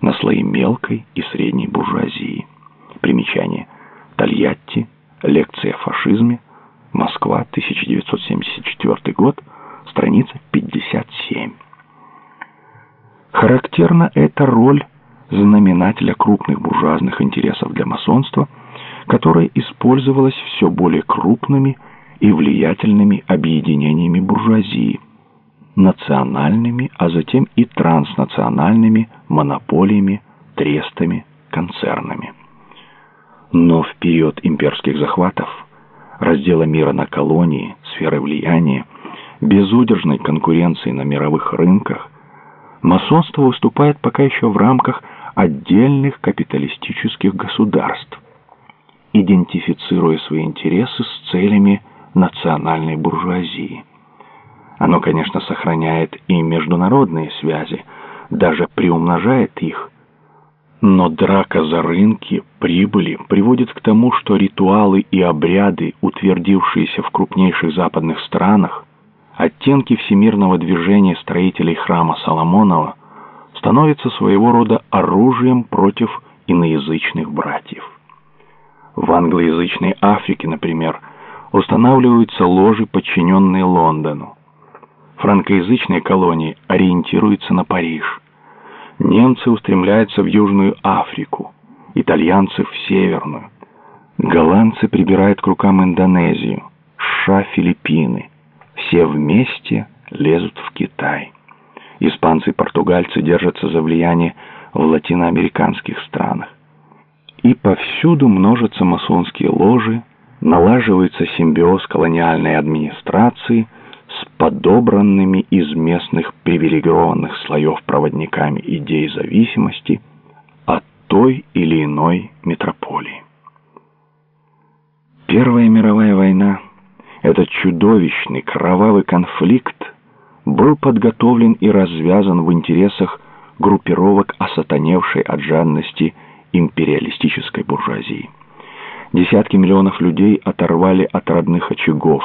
на слои мелкой и средней буржуазии. Примечание. Тольятти. Лекция о фашизме. Москва, 1974 год. Страница 57. Характерна эта роль знаменателя крупных буржуазных интересов для масонства, которая использовалась все более крупными и влиятельными объединениями буржуазии, национальными, а затем и транснациональными монополиями, трестами, концернами. Но в период имперских захватов, раздела мира на колонии, сферы влияния, безудержной конкуренции на мировых рынках, масонство выступает пока еще в рамках отдельных капиталистических государств, идентифицируя свои интересы с целями национальной буржуазии. Оно, конечно, сохраняет и международные связи, даже приумножает их. Но драка за рынки, прибыли приводит к тому, что ритуалы и обряды, утвердившиеся в крупнейших западных странах, оттенки всемирного движения строителей храма Соломонова, становятся своего рода оружием против иноязычных братьев. В англоязычной Африке, например, устанавливаются ложи, подчиненные Лондону. Франкоязычные колонии ориентируются на Париж. Немцы устремляются в Южную Африку, итальянцы в Северную. Голландцы прибирают к рукам Индонезию, США, Филиппины. Все вместе лезут в Китай. Испанцы и португальцы держатся за влияние в латиноамериканских странах. И повсюду множатся масонские ложи, налаживается симбиоз колониальной администрации подобранными из местных привилегированных слоев проводниками идей зависимости от той или иной метрополии. Первая мировая война, этот чудовищный кровавый конфликт, был подготовлен и развязан в интересах группировок осатаневшей от жадности империалистической буржуазии. Десятки миллионов людей оторвали от родных очагов,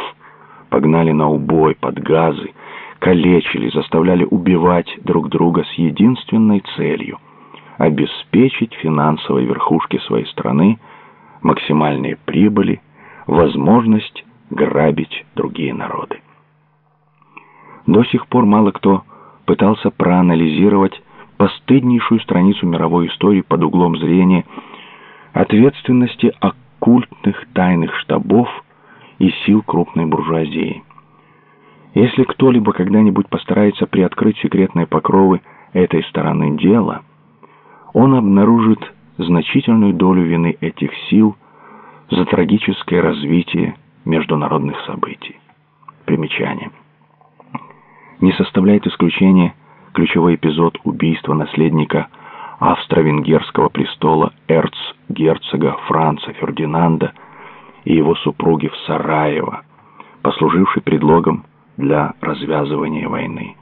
погнали на убой, под газы, калечили, заставляли убивать друг друга с единственной целью – обеспечить финансовой верхушке своей страны максимальные прибыли, возможность грабить другие народы. До сих пор мало кто пытался проанализировать постыднейшую страницу мировой истории под углом зрения ответственности оккультных тайных штабов и сил крупной буржуазии. Если кто-либо когда-нибудь постарается приоткрыть секретные покровы этой стороны дела, он обнаружит значительную долю вины этих сил за трагическое развитие международных событий. Примечание не составляет исключения ключевой эпизод убийства наследника австро-венгерского престола эрцгерцога Франца Фердинанда и его супруги в Сараево, послуживший предлогом для развязывания войны.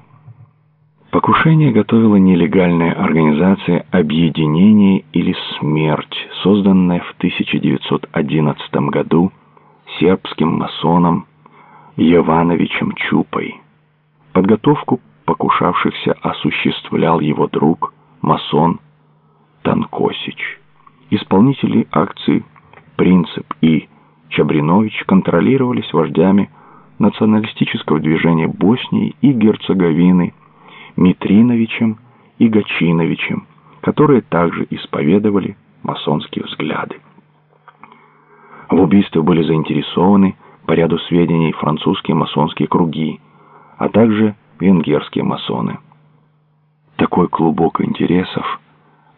Покушение готовила нелегальная организация «Объединение или смерть», созданная в 1911 году сербским масоном Евановичем Чупой. Подготовку покушавшихся осуществлял его друг, масон Танкосич. Исполнители акции «Принцип» и Чабринович контролировались вождями националистического движения Боснии и Герцеговины Митриновичем и Гачиновичем, которые также исповедовали масонские взгляды. В убийстве были заинтересованы по ряду сведений французские масонские круги, а также венгерские масоны. Такой клубок интересов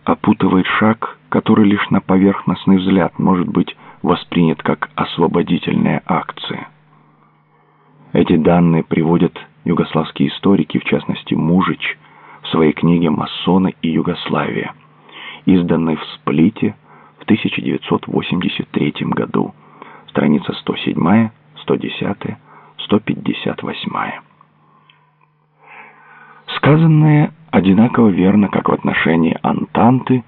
опутывает шаг, который лишь на поверхностный взгляд может быть воспринят как освободительная акция. Эти данные приводят югославские историки, в частности Мужич, в своей книге «Масоны и Югославия», изданной в Сплите в 1983 году, страница 107, 110, 158. Сказанное одинаково верно как в отношении Антанты,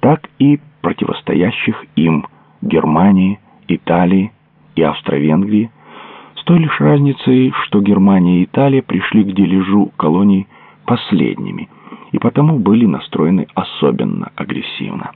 так и противостоящих им Германии, Италии и Австро-Венгрии, с той лишь разницей, что Германия и Италия пришли к дележу колоний последними и потому были настроены особенно агрессивно.